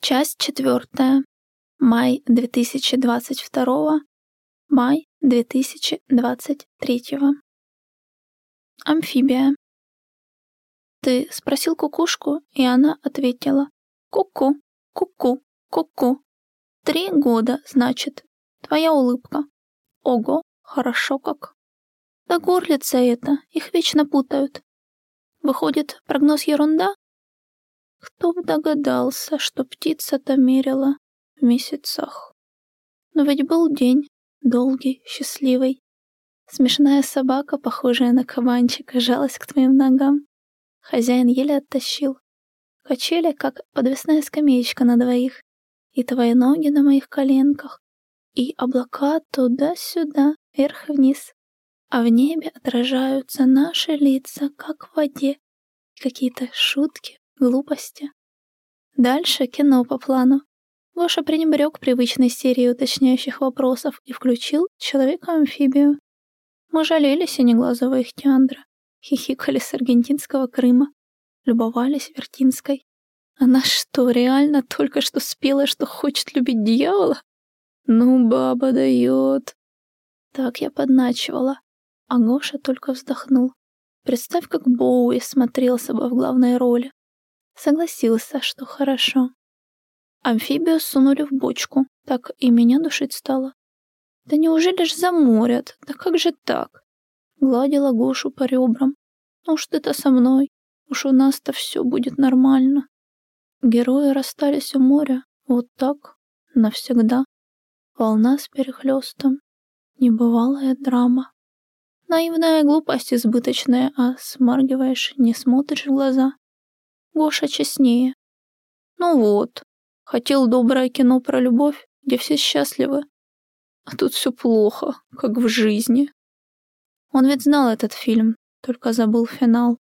Часть четвертая. Май 2022. Май 2023. Амфибия. Ты спросил кукушку, и она ответила. Ку-ку, ку-ку, ку-ку. Три года, значит. Твоя улыбка. Ого, хорошо как. Да горлица это, их вечно путают. Выходит, прогноз ерунда? Кто бы догадался, что птица-то мерила в месяцах. Но ведь был день, долгий, счастливый. Смешная собака, похожая на кабанчика, жалась к твоим ногам. Хозяин еле оттащил. Качели, как подвесная скамеечка на двоих. И твои ноги на моих коленках. И облака туда-сюда, вверх-вниз. А в небе отражаются наши лица, как в воде. И какие-то шутки, глупости. Дальше кино по плану. Гоша пренебрег привычной серией уточняющих вопросов и включил Человека-амфибию. Мы жалели синеглазого ихтиандра, хихикали с аргентинского Крыма, любовались Вертинской. Она что, реально только что спела, что хочет любить дьявола? Ну, баба дает. Так я подначивала, а Гоша только вздохнул. Представь, как Боуи смотрелся бы в главной роли. Согласился, что хорошо. Амфибию сунули в бочку, так и меня душить стало. Да неужели ж заморят? Да как же так? Гладила Гошу по ребрам. Ну уж ты-то со мной, уж у нас-то все будет нормально. Герои расстались у моря, вот так, навсегда. Волна с перехлестом, небывалая драма. Наивная глупость избыточная, а смаргиваешь, не смотришь в глаза. Гоша честнее. Ну вот, хотел доброе кино про любовь, где все счастливы. А тут все плохо, как в жизни. Он ведь знал этот фильм, только забыл финал.